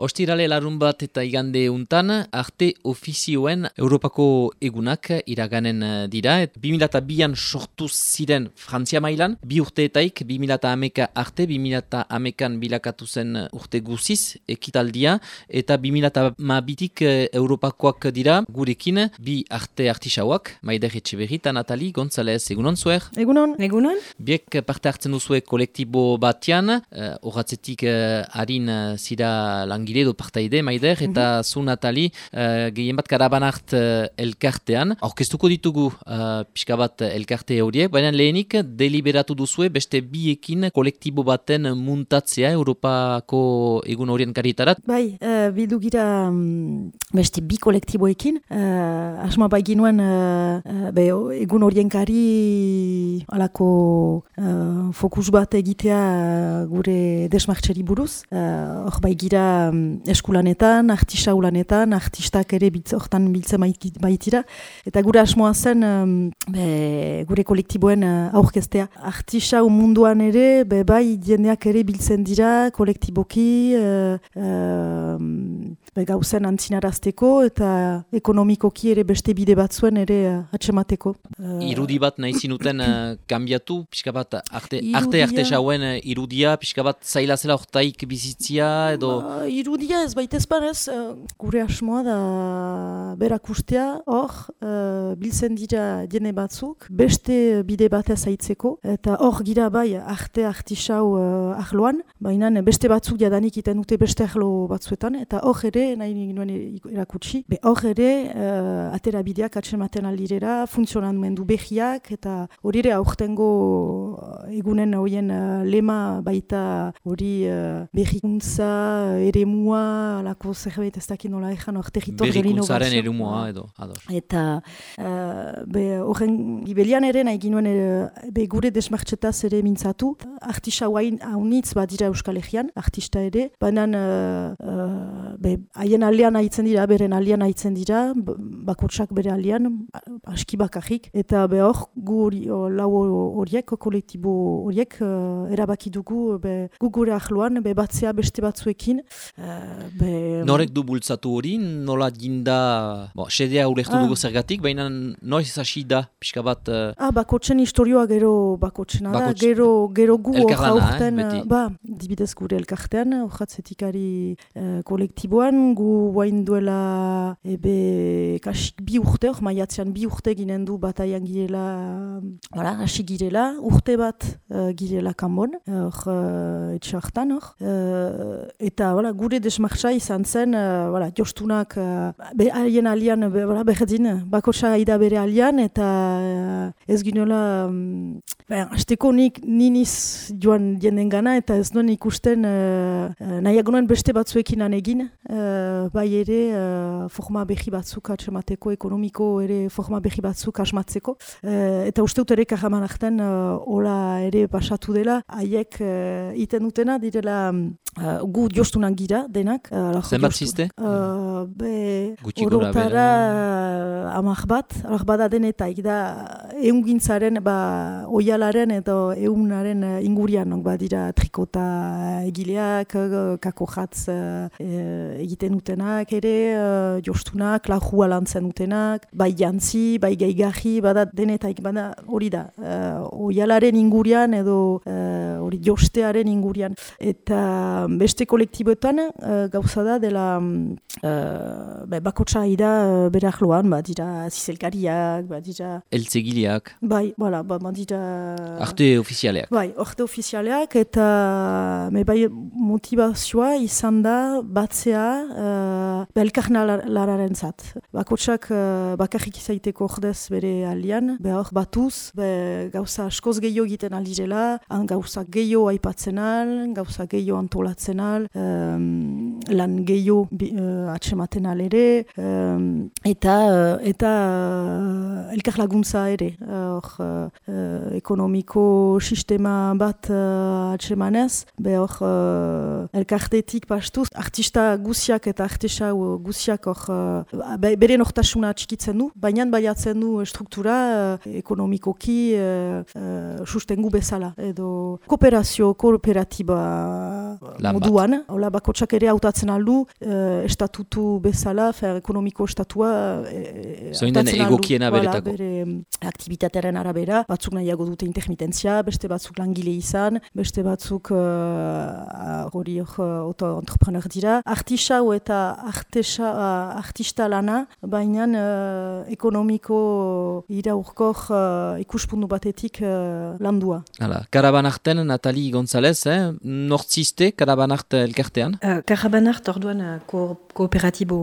Ostirale larun bat eta igande untan, arte ofizioen Europako egunak iraganen eh, dira. Et 2002an sortu ziren Frantzia mailan, bi urteetaik 2002 arte, 2002an bilakatu zen urte guziz, ekitaldia, eta 2002tik eh, Europakoak dira, gurekin, bi arte artisauak, Maider Etxeberri eta Natali Gonzalez, egunon zuer? Egunon. Egunon. Biek parte hartzen duzue kolektibo batean, horatzetik uh, harin uh, zira langile edo partaide, Maider, eta mm -hmm. zu Natali, uh, gehien bat karabanart uh, elkartean, aurkeztuko ditugu uh, pixka bat elkarte horiek, baina lehenik deliberatu duzue beste biekin kolektibo baten muntatzea Europako egun horien karitarat? Bai, uh, bildu gira um, beste bi kolektiboekin, uh, asma bai ginuen uh, uh, egun horien kari alako uh, fokus bat egitea uh, gure desmartxeri buruz. Uh, hor bai gira um, eskulanetan, artista ulanetan, artistak ere bitz, hortan biltzen baitira. Eta gure asmoa zen um, be, gure kolektiboen uh, aurkeztea. Artista munduan ere, be, bai jendeak ere biltzen dira, kolektiboki, uh, uh, gauzen antzinarazteko eta ekonomikoki ere beste bide batzuen ere uh, atsemateko. Uh, irudi bat nahi zinuten uh, kambiatu, pixka bat arte, arte arte jauen uh, irudia, pixka bat zaila zela ortaik bizitzia edo... Ba, irudia ez baita ezpanez, uh, gure asmoa da berakustea. Hor uh, biltzen dira jene batzuk, beste bide batea zaitzeko, eta hor gira bai arte artisau uh, ahloan, baina beste batzuk jadanik iten dute beste ahlo batzuetan, eta hor ere ere, nahi nuen erakutsi, be hor ere, uh, atera bideak atxematen aldirera, funtzionamendu behiak, eta hori ere aurtengo eh, egunen horien uh, lema baita hori uh, behikuntza, ere mua, alako zerbait ez dakit nola ezan, hor territor Behikuntzaren ere edo, ador. Eta uh, be horren gibelian ere nahi ginuen be gure desmartxetaz ere mintzatu, artista haunitz badira Euskal Egean, artista ere, baina uh, uh, be haien alian haitzen dira, beren alian haitzen dira, bakotsak bere alian, aski bakarrik, eta behor gu lau horiek, kolektibo horiek, uh, erabaki dugu, be, gu gure ahloan, be batzea beste batzuekin. Uh, be, Norek du bultzatu hori, nola dinda, bo, sedea ureztu ah. dugu zergatik, baina noiz hasi da, pixka bat... Uh... Ah, bakotsen historioa gero bakotsena da, gero, gero gu hor eh, ba, dibidez gure elkartean, hor uh, kolektiboan, gu guain duela ebe kasik bi urte, hor maiatzean bi urte ginen du bataian girela, wala, hasi girela, urte bat uh, girela kanbon, hor uh, etxartan hor. Uh, eta wala, gure desmartza izan zen, uh, wala, jostunak uh, be, alien alian, be, wala, berdin, bakotsa ida bere alian, eta uh, ez ginela, um, azteko nik niniz joan jenden gana, eta ez duen ikusten uh, nahiagoen beste batzuekin anegin, uh, bai ere uh, forma behi batzuk atxemateko, ekonomiko ere forma behi batzuk asmatzeko. Uh, eta uste dut ere kajaman arten uh, hola ere pasatu dela, haiek uh, iten dutena direla uh, gu jostunan gira denak. Uh, Zenbat ziste? Uh, be, orotara uh, amak bat, amak bada denetaik da eungintzaren, ba, oialaren eta eunaren ingurian, badira trikota egileak, kako jatz egiten dutenak ere, uh, jostunak, lajua lantzen dutenak, bai jantzi, bai gaigarri, bada denetaik, bada hori da, uh, oialaren ingurian edo uh, hori jostearen ingurian. Eta beste kolektiboetan uh, gauza da dela uh, be, bakotsa ida uh, bere ahloan, bat dira zizelkariak, bat dira... Eltzegileak. Bai, voilà, ba, bat dira... Arte ofizialeak. Bai, arte ofizialeak, eta me bai motivazioa izan da batzea uh, belkarna lararen zat. Bakotsak uh, bakarrik izaiteko ordez bere alian, behar batuz, be, gauza askoz gehiago egiten aldirela, gauza gehiago aipatzen al, gauza gehiago antolatzen al, um, lan gehiago uh, ematen alere, um, eta eta uh, elkar laguntza ere, hor uh, ekonomiko sistema bat uh, atsemanez, be hor uh, elkartetik pastuz, artista guziak eta artista guziak hor uh, bere nortasuna txikitzen du, baina baiatzen du struktura uh, ekonomikoki uh, uh, sustengu bezala, edo kooperazio, kooperatiba moduan, hola bakotsak ere hautatzen aldu, uh, estatutu bezala, fer ekonomiko estatua uh, hautatzen aldu. Voilà, bere aktivitatearen arabera, batzuk nahiago dute intermitentzia, beste batzuk langile izan, beste batzuk hori uh, auto-entrepreneur dira. Artisau eta artesa, artista lana, baina ekonomiko iraurkor uh, ikuspundu batetik uh, landua. Hala, karabanarten Natali González, eh? Nortziste karabanart elkartean? Uh, karabanart orduan uh, ko kooperatibo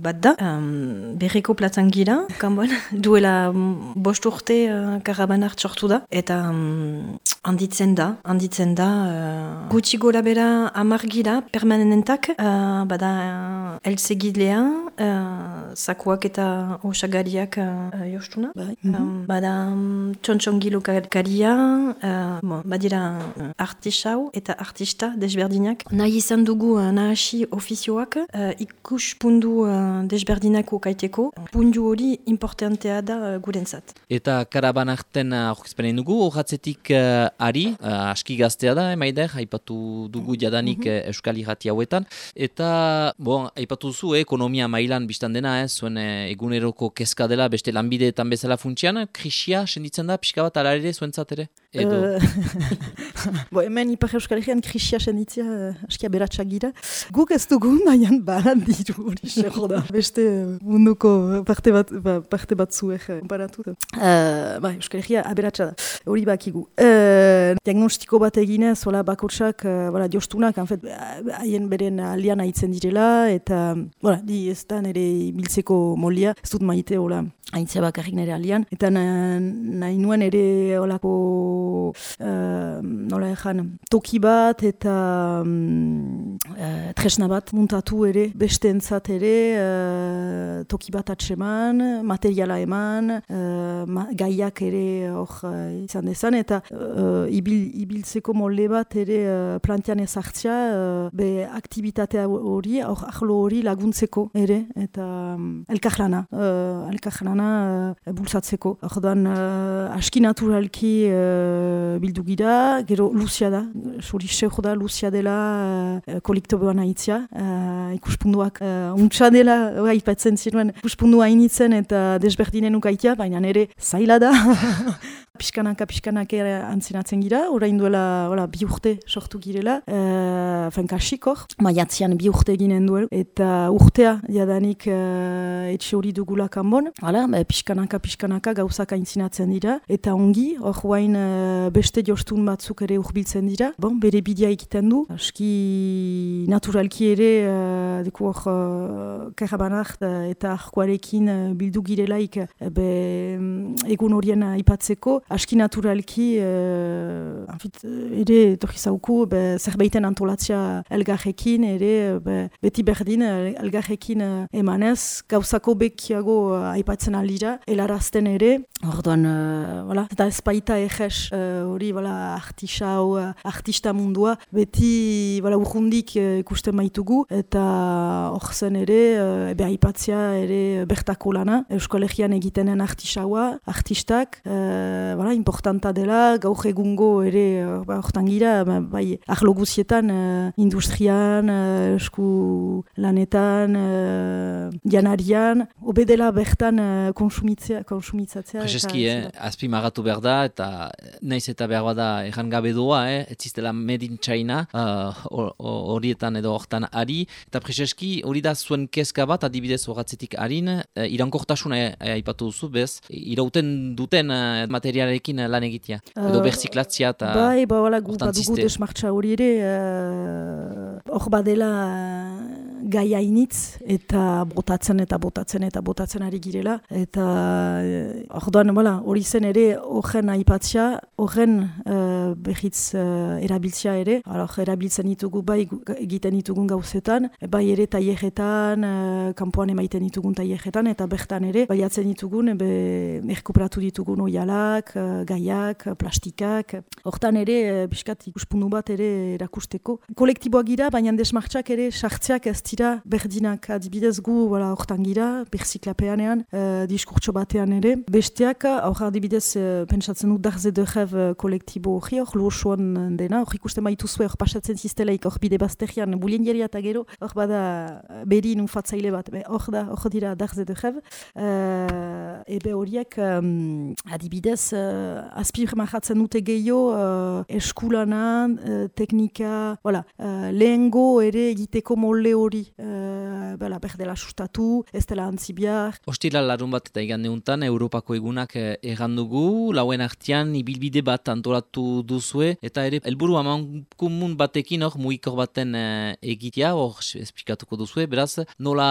bat da, um, berriko platzan gira, kanboan, duela bost urte uh, karabanart sortu da, eta um, handitzen da, handitzen da, uh, gutxi gora bera amargira permanentak, uh, bada uh, elzegidlea, uh, zakuak eta osagariak uh, jostuna, bai. um, bada um, txontxongilo karia, uh, bon, badira uh, artisau eta artista desberdinak. Nahi izan dugu uh, nahasi ofizioak, uh, ikuspundu uh, desberdinako kaiteko, pundu hori importantea da uh, gurentzat. Eta karaban arten aurkizpenen dugu, horratzetik uh, ari, uh, aski gaztea da, emaider, haipatu dugu jadanik mm -hmm. euskal irrati hauetan. Eta, bon, haipatu duzu, eh, ekonomia mailan biztan dena, eh, zuen eh, eguneroko kezka dela, beste lanbideetan bezala funtsian, krisia, senditzen da, pixka bat alarere zuen ere? Edo? Bo, hemen ipar euskal herrian krisia senditzia, uh, askia beratxak gira. Guk ez dugu, baina baran diru hori da. Beste munduko parte bat, ba, parte bat zuek komparatu. Uh, ba, euskal herria aberatxa da. Hori bakigu. Uh, diagnostiko bat eginez, hola bakotsak, uh, diostunak, anfet, haien beren alian haitzen direla, eta, voilà, di ez da nire biltzeko molia, ez dut maite, hola, haintzea bakarrik nire alian. Eta nahi nuen ere, holako, uh, nola ezan, toki bat, eta uh, tresna bat muntatu ere, beste entzat ere, uh, toki bat atseman, materiala eman, uh, gaiak ere hor uh, izan dezan, eta uh, ibil, ibiltzeko molde bat ere uh, plantean ezartzea, uh, be aktibitatea hori, hor ahlo hori laguntzeko ere, eta um, elkarlana, uh, elkarlana uh, bultzatzeko. Ordan uh, aski naturalki uh, bildu gira, gero Luzia da, seur da Luzia dela uh, kolektoboan haitzia, uh, ikuspunduak uh, untsa dela, uh, ipatzen ziren, ikuspundua hainitzen eta desberdinen ukaitia, baina nire zaila da. pixkanaka pixkanaka antzinatzen gira, orain duela ola, bi urte sortu girela, e, fen kasik hor, maiatzean bi urte eginen duel, eta urtea jadanik e, etxe hori dugula kanbon, hala, e, pixkanaka pixkanaka gauzak aintzinatzen dira, eta ongi, hor guain e, beste jostun batzuk ere urbiltzen dira, bon, bere bidea egiten du, aski naturalki ere, e, deku hor, e, karabanak eta arkoarekin bildu girelaik, e, be, egun horien aipatzeko, aski naturalki uh, anfit, ere etorri zauku zerbaiten antolatzea elgarrekin ere be, beti berdin elgarrekin uh, emanez. Gauzako bekiago aipatzen alira elarazten ere. Orduan uh, voilà, eta ez baita egez hori uh, artisa uh, artista mundua beti voilà, urrundik ikusten maitugu eta hor zen ere ebe aipatzea ere bertako lana. Euskolegian egitenen artisaua artistak uh, voilà, importanta dela, gaur egungo ere, eh, ba, hortan gira, ba, bai, ahlo guzietan, uh, industrian, esku lanetan, janarian, obedela bertan uh, konsumitzea, konsumitzatzea. Prezeski, eh, azpi magatu behar da, eta naiz eta behar bada erran gabe doa, eh, etziztela made in China, horietan uh, edo hortan ari, eta prezeski, hori da zuen kezka bat, adibidez horatzetik harin, uh, irankortasuna aipatu duzu, bez, irauten duten uh, materialekin lan egitea, edo uh, berziklatzia eta... Bai, ba, wala, gu badugu desmartza hori ere, hor uh, badela gai hainitz eta botatzen eta botatzen eta botatzen ari girela. Eta orduan, hori zen ere, horren aipatzea, horren uh, behitz uh, erabiltzea ere. Alor, erabiltzen ditugu bai egiten ditugun gauzetan, bai ere taieretan, uh, kanpoan emaiten ditugun taieretan, eta bertan ere, bai atzen ditugun, be, erkuperatu ditugun oialak, uh, gaiak, plastikak. Hortan ere, biskat ikuspundu bat ere erakusteko. Kolektiboak gira, baina desmartxak ere sartzeak ez dira berdinak adibidez gu hortan gira, berziklapeanean, uh, diskurtso batean ere. Besteak, hor adibidez, uh, pentsatzen dut darze de jev kolektibo hori, hor lursuan dena, hor ikusten baitu zuen, hor pasatzen ziztelaik, hor bide bazterian, bulien eta gero, hor bada beri nufatzaile bat, hor da, hor dira darze de jev. Uh, ebe horiek, um, adibidez, uh, azpirmahatzen dute gehiago, uh, eskulana, uh, teknika, voilà, uh, lehengo ere egiteko molde hori, uh, bela, berdela sustatu, ez dela antzibiar. Ostira larun bat eta igande untan, Europako egunak errandugu, lauen artian ibilbide bat antolatu duzue, eta ere, helburu haman kumun batekin hor, muikor baten uh, egitea, hor, esplikatuko duzue, beraz, nola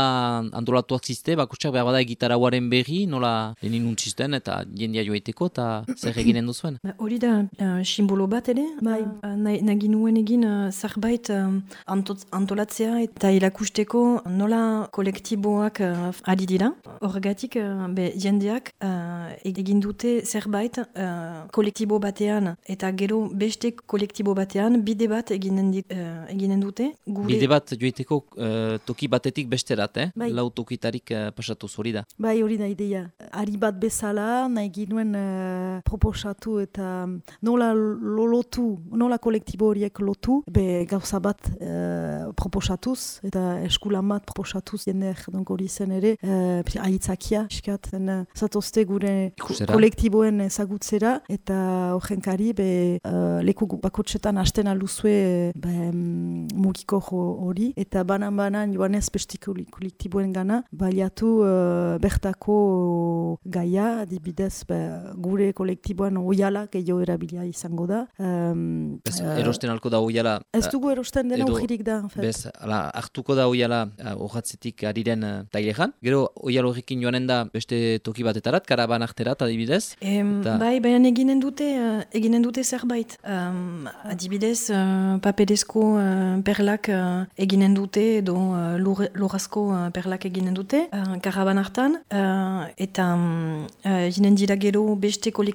antolatuak ziste, bakutsak behar bada egitarauaren berri, nola lenin untzisten, eta jendia joeteko, eta zer eginen duzuen. Ba, hori da, uh, simbolo bat ere, bai. uh, nagi nuen egin uh, zerbait antolatzea eta irakusteko nola kolektiboak uh, ari dira. Horregatik, uh, be, jendeak uh, egin dute zerbait uh, kolektibo batean eta gero beste kolektibo batean bide bat eginen, uh, eginen dute. Gure... Bide bat joiteko uh, toki batetik besterat, eh? Bai. lau tokitarik uh, pasatu hori da. Bai, hori da ideia. Ari bat bezala, nahi ginuen uh, proposatu eta nola lolotu, nola kolektibo horiek lotu, be gauza bat uh, proposatuz, eta eskulan bat proposatuz jendeak hori zen ere, uh, aitzakia, iskat, uh, zatozte gure kolektiboen ezagutzera, eta horrenkari, be uh, leku bakotxetan hasten alduzue be, um, mugiko hori, eta banan-banan joan ez kolektiboen gana, baliatu uh, bertako gaia, adibidez, be, gure kolektiboan oiala gehiago erabilia izango da. Um, ez, uh, erosten alko da oiala... Ez dugu erosten dena ujirik da. Bez, ala, hartuko da oiala hojatzetik uh, ariren uh, tailejan. Gero, oiala horrekin joanen da beste toki batetarat, karaban arterat, adibidez. Em, Ta... Bai, baina eginen dute, uh, eginen dute zerbait. Um, adibidez, uh, paperezko uh, perlak uh, eginen dute, edo uh, lurazko uh, perlak eginen dute, uh, karaban hartan, uh, eta um, uh, jinen dira gero beste kolektiboan,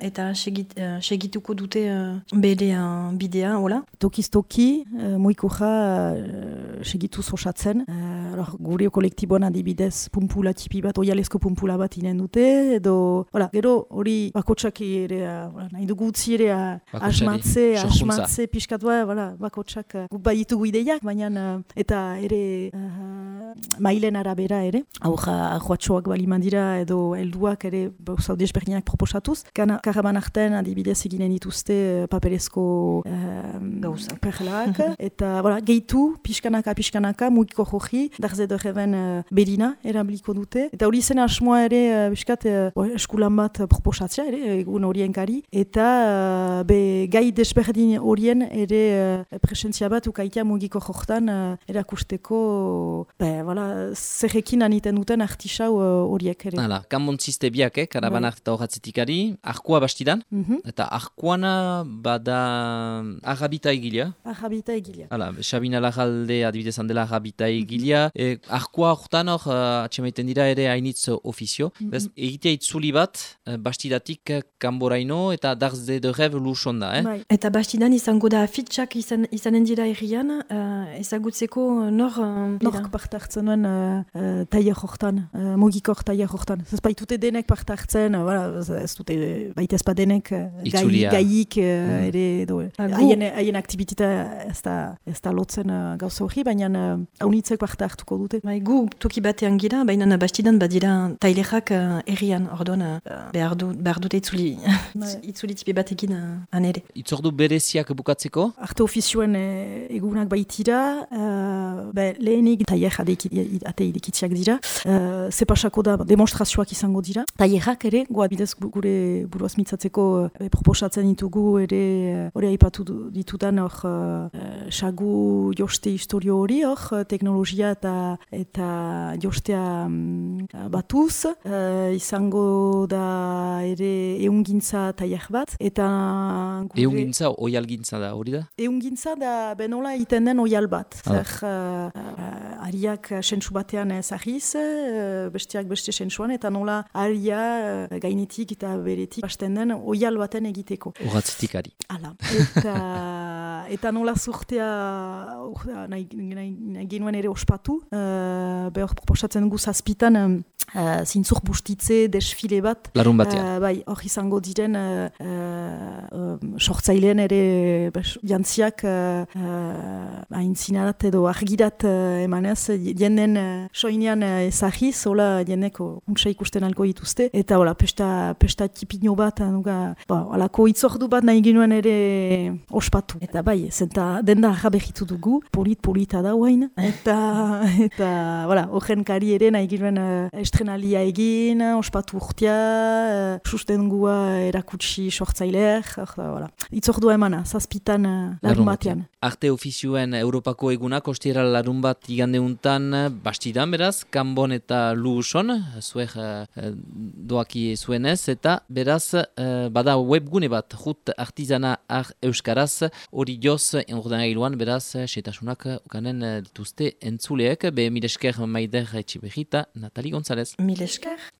eta segit, uh, segituko dute uh, bere uh, bidea, hola? Tokiz toki, uh, moikoja uh, segituz osatzen. Uh, gure kolektiboan adibidez pumpula tipi bat, oialesko pumpula bat inen dute, edo, hola, gero hori bakotsak ere, uh, nahi dugu utzi ere asmatze, asmatze, piskat ba, voilà, bakotsak uh, bai ditugu ideiak, baina uh, eta ere uh, mailen arabera ere, hau joatxoak bali mandira edo helduak ere zaude esberdinak proposatuz, karaban arten adibidez eginen dituzte paperezko gauza perlak, eta voilà, gehitu, pixkanaka, pixkanaka, mugiko joji, darze doreben uh, berina erabiliko dute, eta hori zen asmoa ere, uh, biskat, uh, eskulan bat proposatzea ere, egun horien kari, eta uh, be, gai desberdin horien ere uh, presentzia bat ukaitea mugiko joktan uh, erakusteko, be, voilà, zerrekin aniten duten artisau horiek uh, ere. Hala, kanbontziste biak, eh, karaban bai. eta horatzetik ari, arkua bastidan, mm eta arkuana bada agabita egilea. Agabita egilea. Hala, Sabina Lajalde adibidez handela agabita egilea. Mm -hmm. e, arkua horretan hor, uh, atxemaiten dira ere hainitz ofizio. Mm -hmm. Egitea itzuli bat, uh, bastidatik kanboraino eta darze de rev luson da. Eh? Bai. Eta bastidan izango da afitxak izan, izanen dira errian, uh, ezagutzeko nor... Uh, Nork partartzen nuen uh, uh, taia horretan, uh, mugikor taia horretan. Ez baitute denek partartzen, uh, ez dute baita ez denek uh, gaiik uh, mm. ere edo haien, haien aktibitita ez da, ez da lotzen uh, gauza hori, baina uh, haunitzek parte hartuko dute. Bai, gu toki batean gira, baina bastidan badira tailexak uh, errian, orduan uh, behar, du, behar dute itzuli, bai. itzuli tipi batekin uh, anere. Itzordu bereziak bukatzeko? Arte ofizioen uh, egunak baitira, uh, be, lehenik tailek ate irekitziak dira. Uh, ze pasako da demonstrazioak izango dira. Tailerak ere, goa bidez gure buruaz mitzatzeko e, proposatzen ditugu ere hori aipatu ditudan hor sagu joste historio hori hor teknologia eta eta jostea um, batuz. Izango da ere eungintza tailer bat. Eta gure... Eungintza oialgintza da hori da? Eungintza da benola iten den oial bat. Ah. Zer, ariak sentsu batean zahiz, uh, besteak beste sentsuan, eta nola aria gainetik eta beretik hasten den oial baten egiteko. Horatzetik ari. Hala. Eta, eta nola zurtea uh, nahi, nahi, nahi genuen ere ospatu. Uh, behor proposatzen gu zazpitan um, uh, zintzur bustitze desfile bat. Larun batean. Uh, bai, hor izango diren uh, uh, sortzailean ere jantziak uh, uh, edo argirat uh, emanez, jenden uh, soinean uh, ezagiz, hola jendeko untsa ikusten alko dituzte, eta hola, pesta, pesta tipino bat, nuga, ba, alako itzordu bat nahi genuen ere ospatu. Eta bai, zenta denda jabehitu dugu, polit-polita da eta, eta, voilà, horren kari ere nahi genuen uh, estrenalia egin, ospatu urtia, uh, susten gua erakutsi sortzaileak, voilà. itzordua emana, zazpitan uh, larun batean. Arte ofizioen Europako egunak ostiera larun bat igandeuntan bastidan beraz, kanbon eta luson, zuek uh, doaki zuenez, eta beraz uh, bada webgune bat, jut artizana ar euskaraz, hori joz, enurdan egiluan, beraz, setasunak ukanen dituzte entzuleek, be milesker maider etxibegita, Natali González. Milesker.